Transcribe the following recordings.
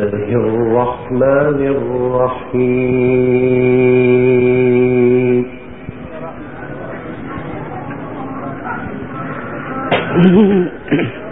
الرحمن الرحيم.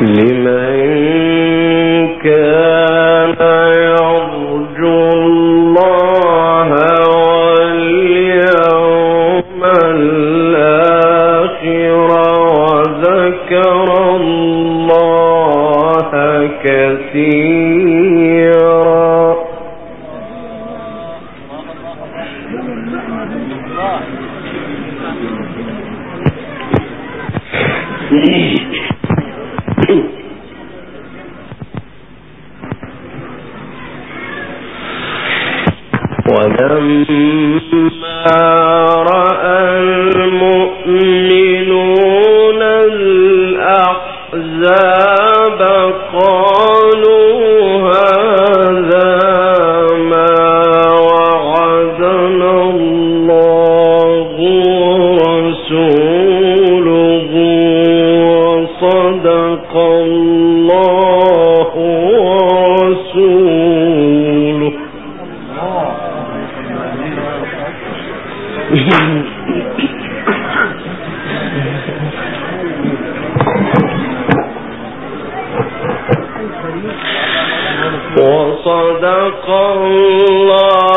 لمن وصدق الله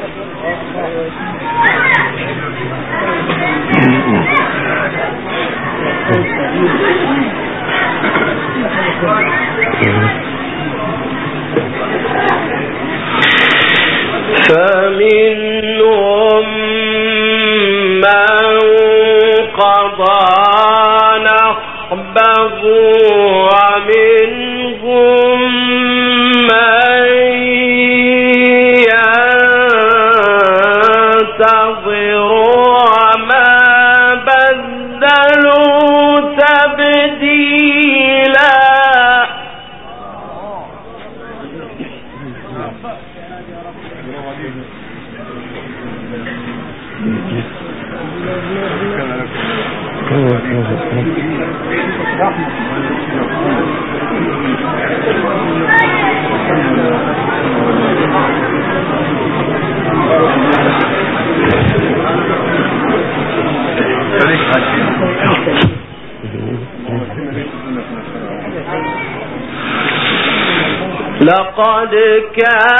كان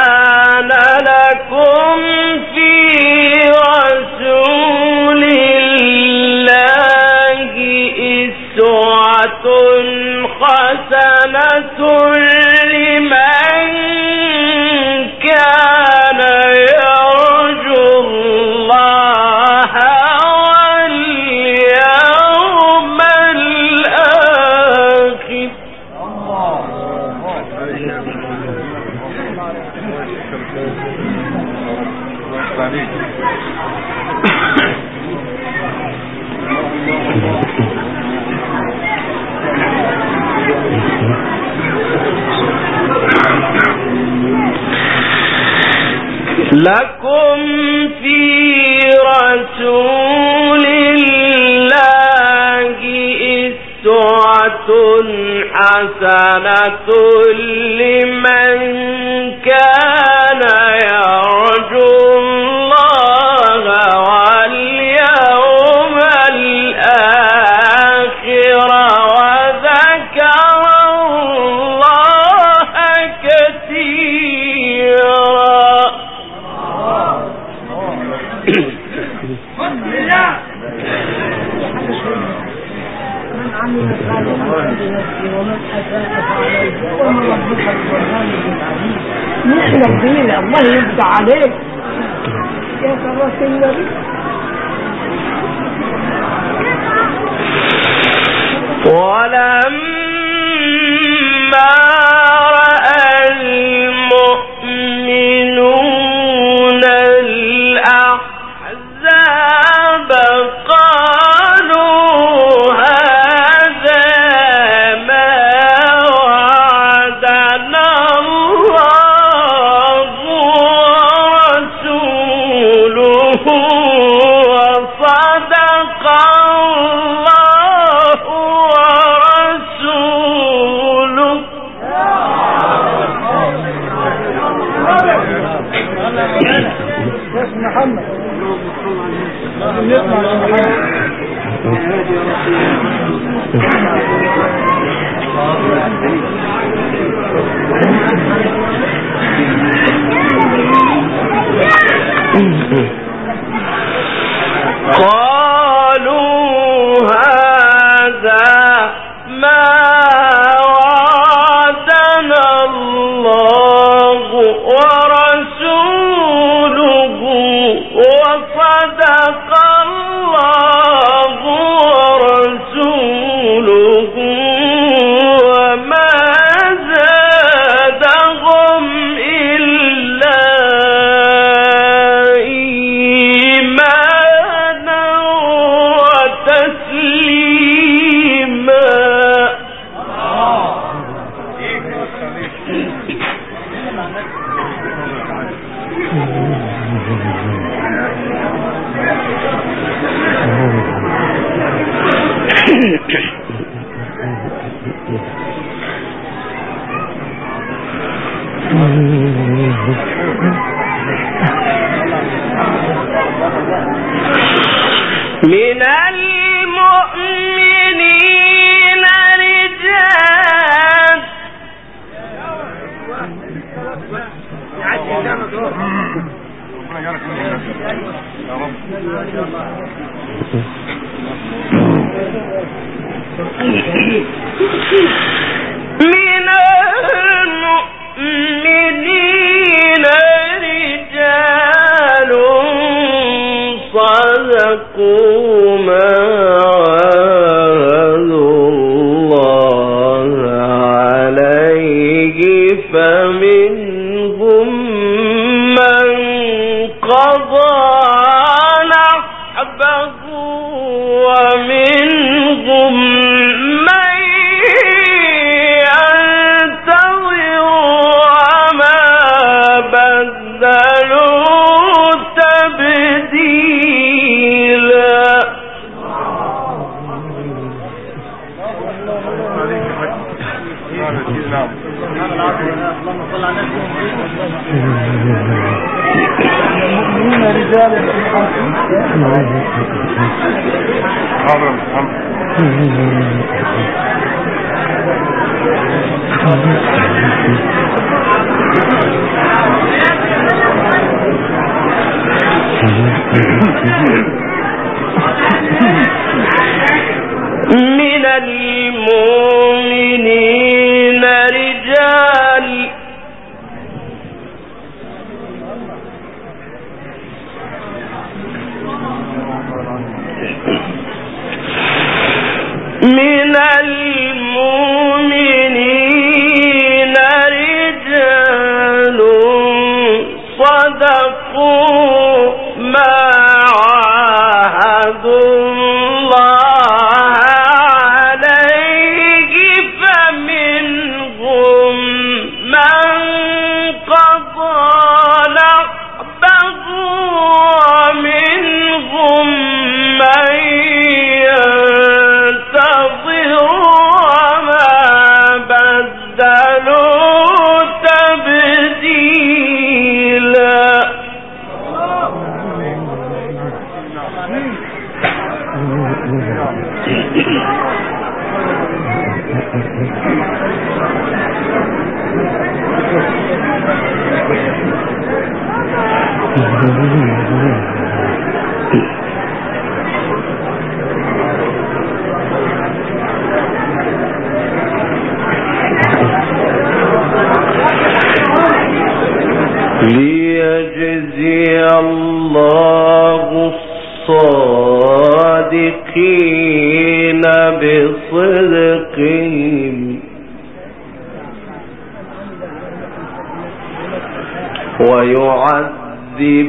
حسنة الدين الله يبدع عليك يا النبي ولما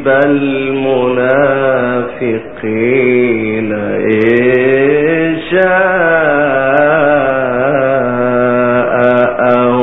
المنافقين إن شاء أو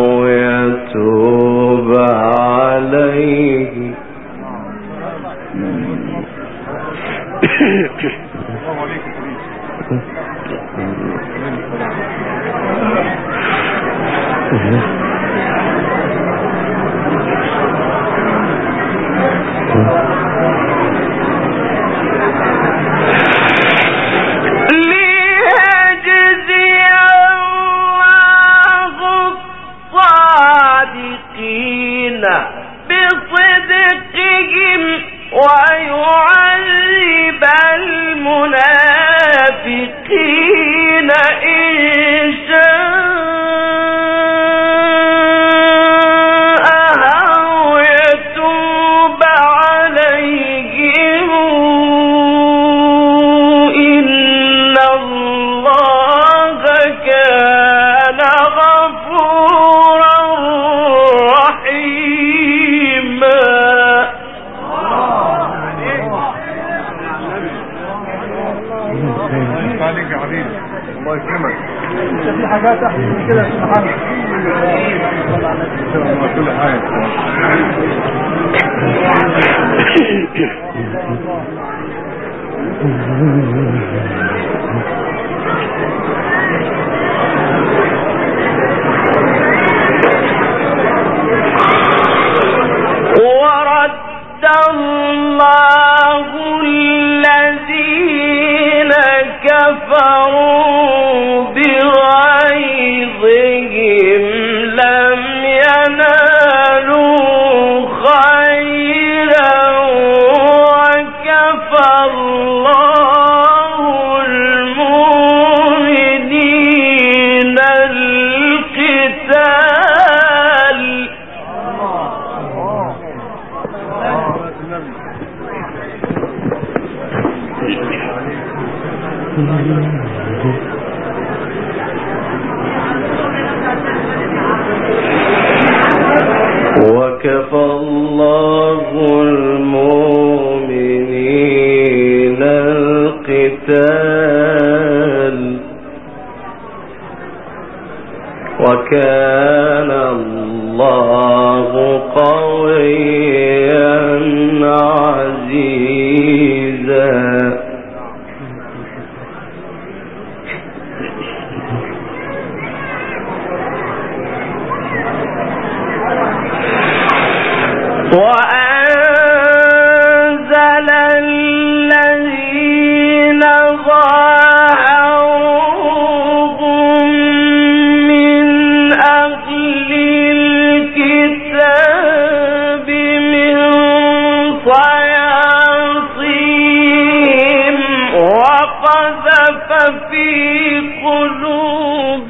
في قلوبهم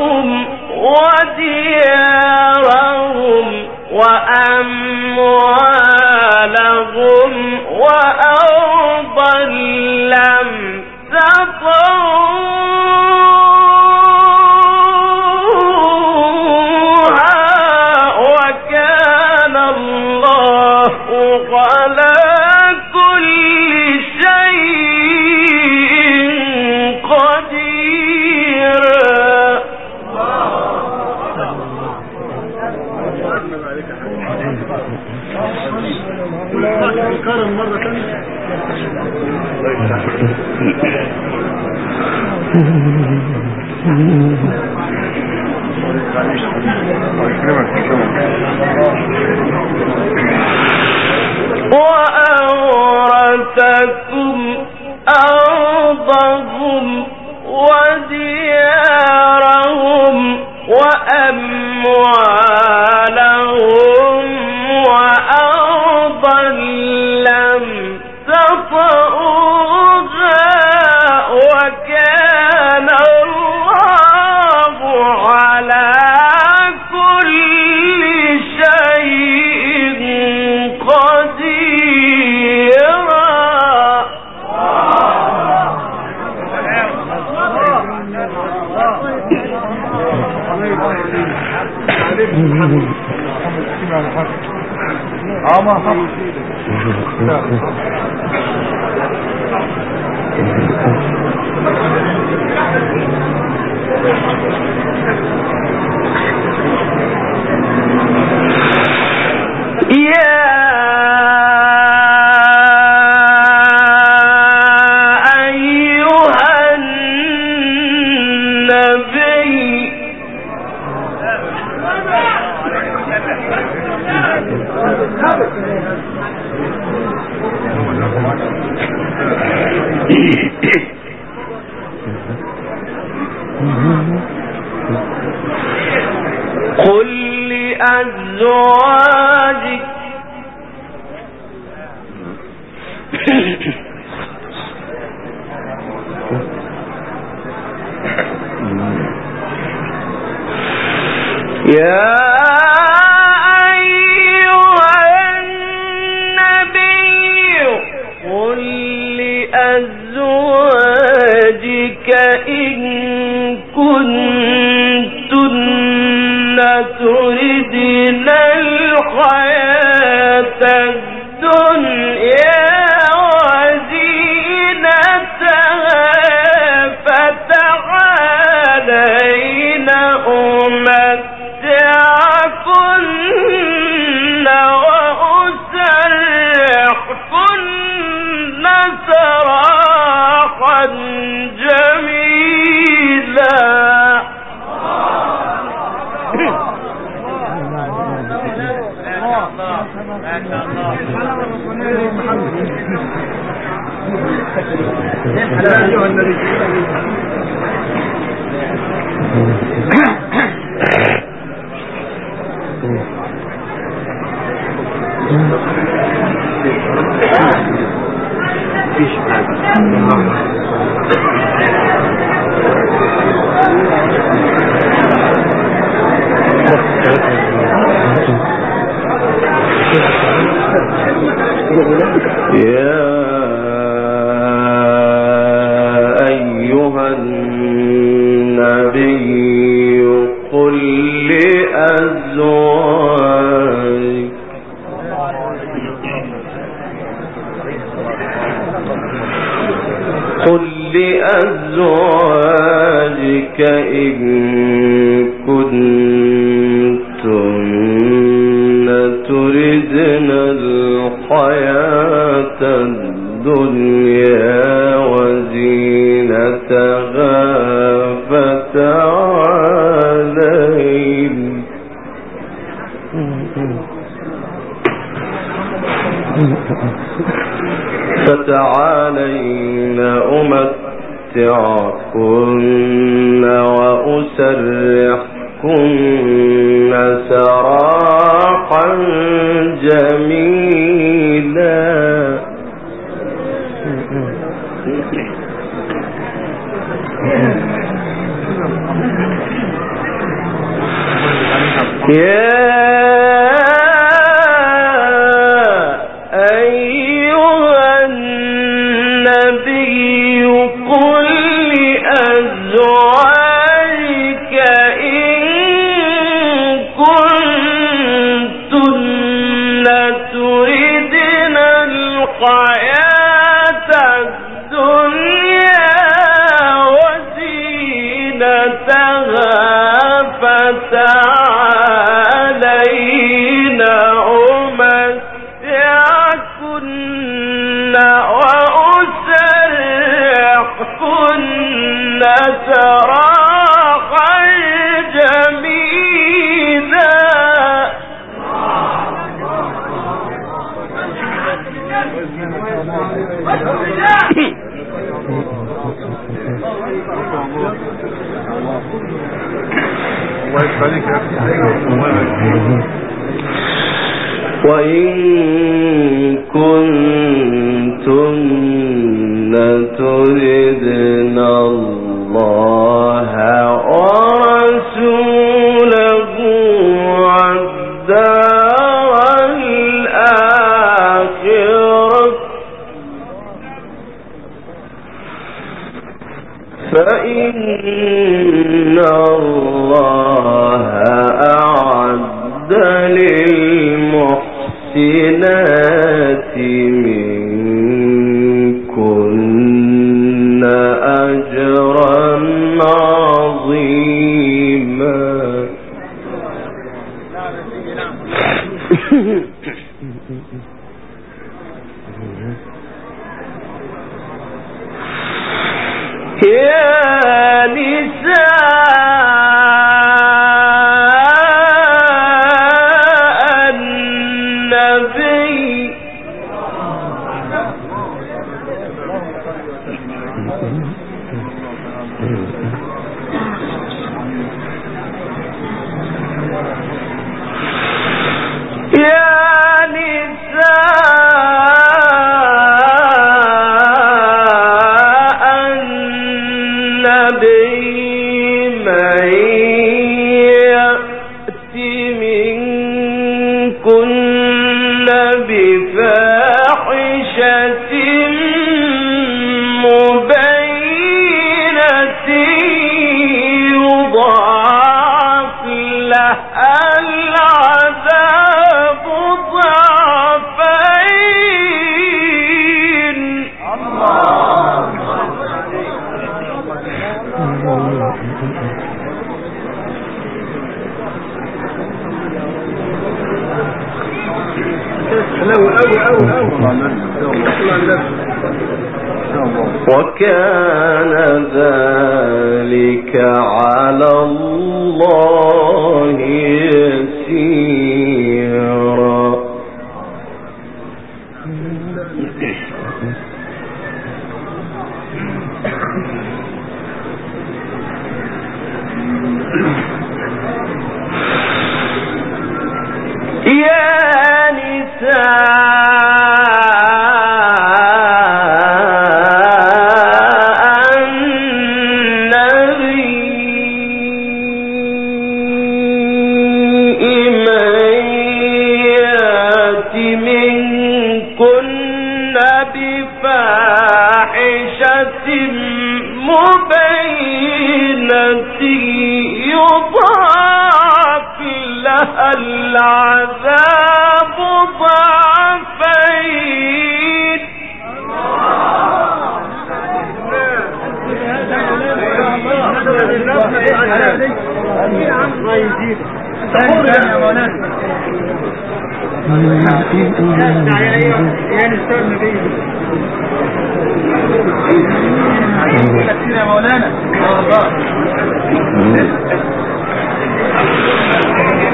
وديارهم وأموالهم وأرضا لم تطر ربهم ودين يا يا أيها النبي وكان ذلك على الله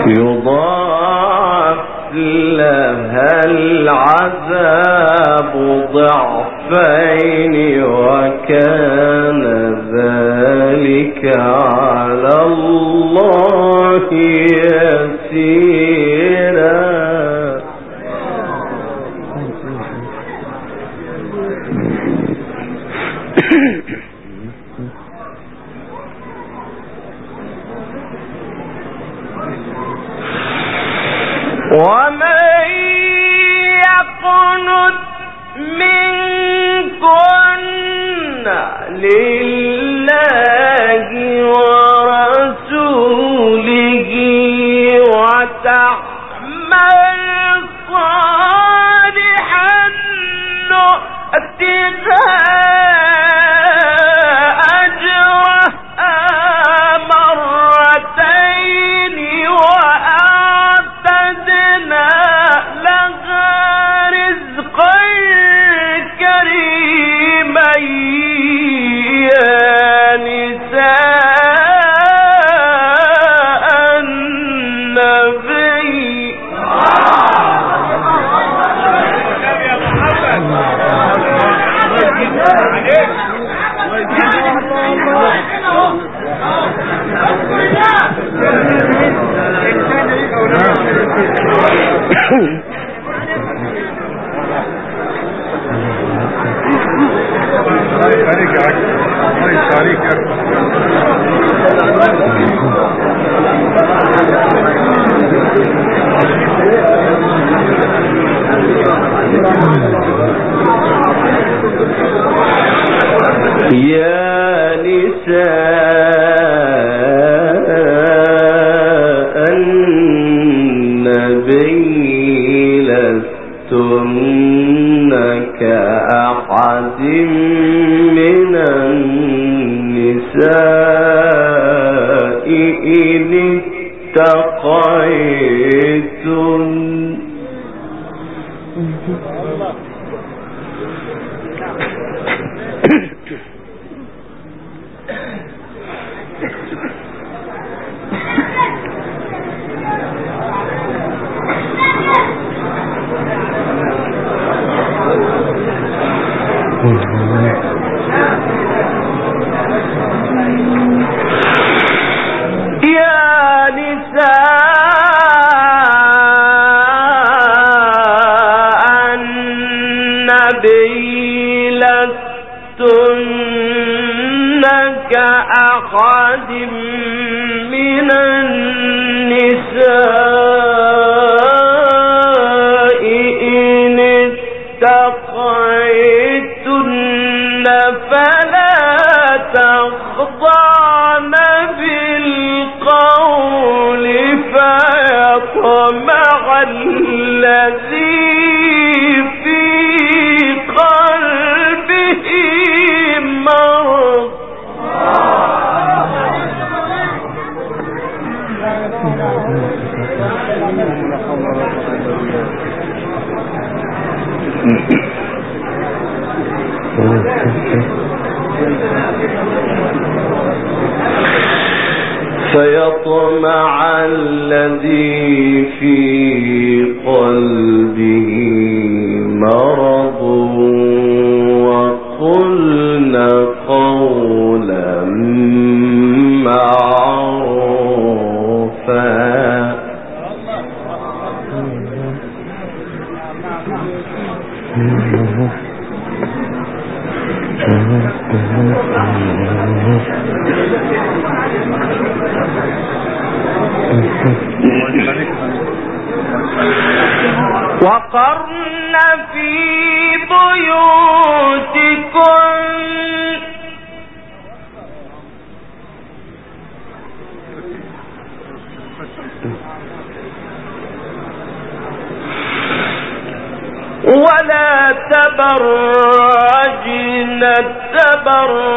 يضاعف مثل هل عذاب ضعفين وكان ذلك على الله يسير true أحد من النساء. مع الذي في قلبه تبرأ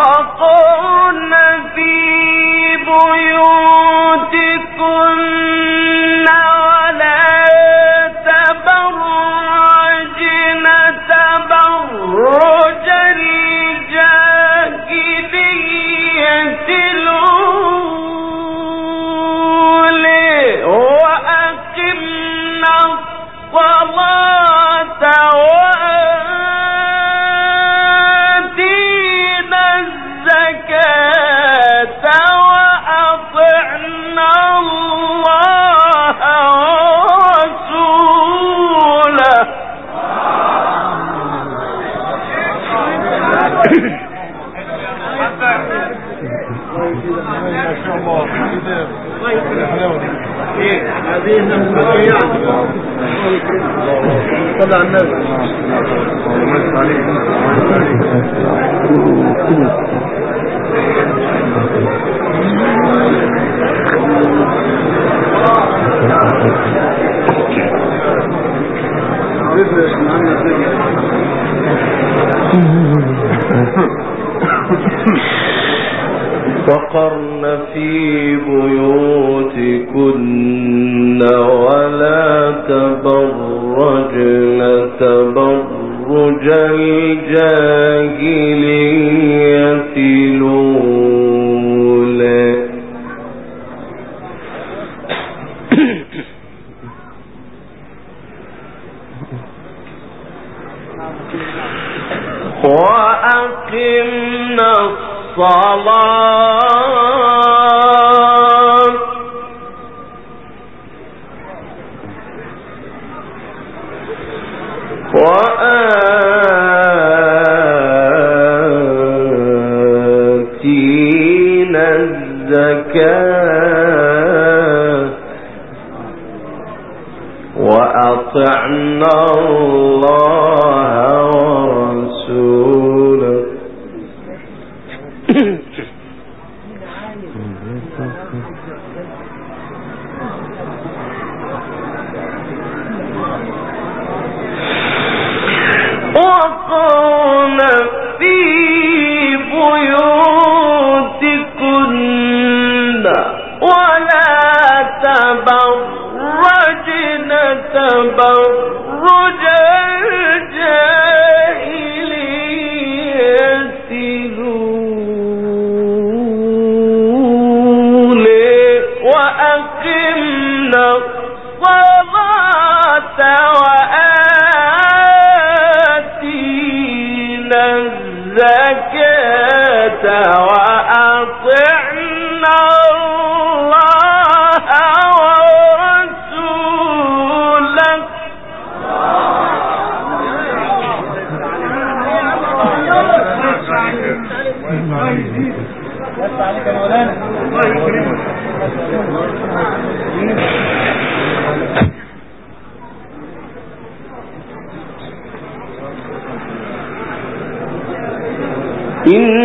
وأقمنا الصلاة. إن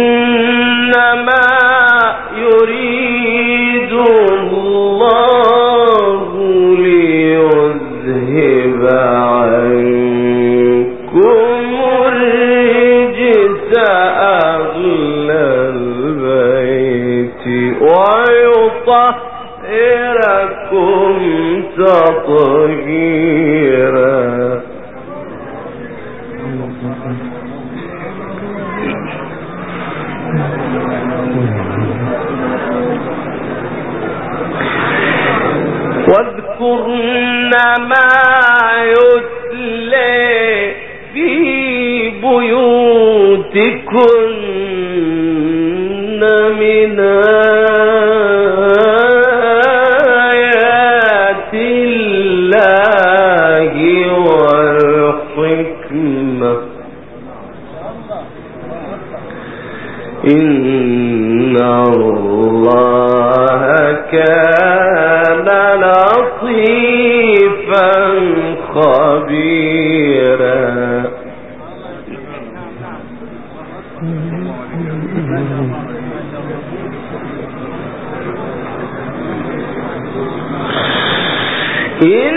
كان لطيفا خبيرا. إن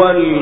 هو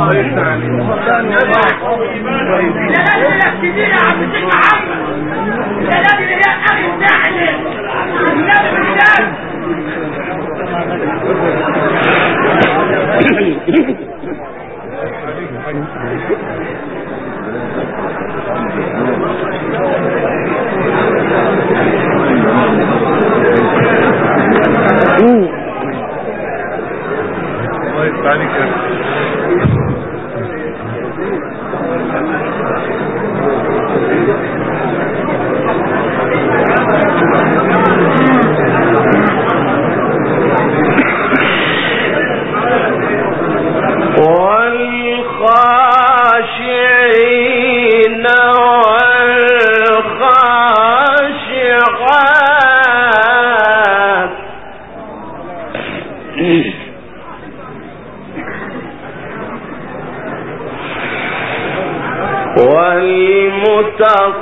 الله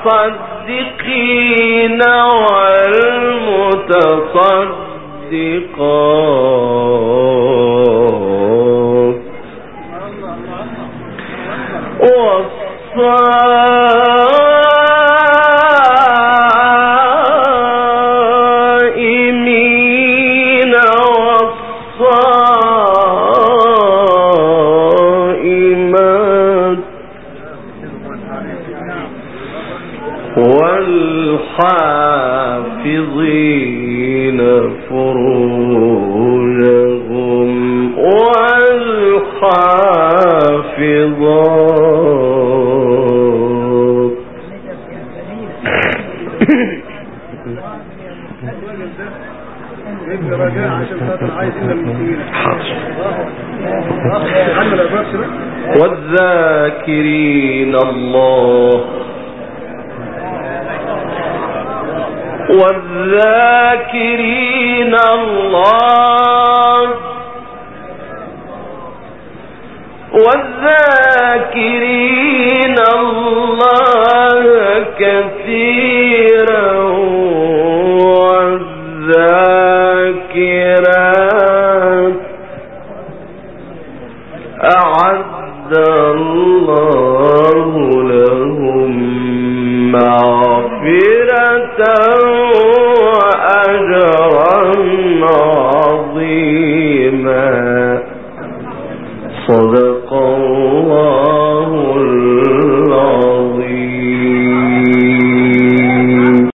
والمتصدقين والحافظين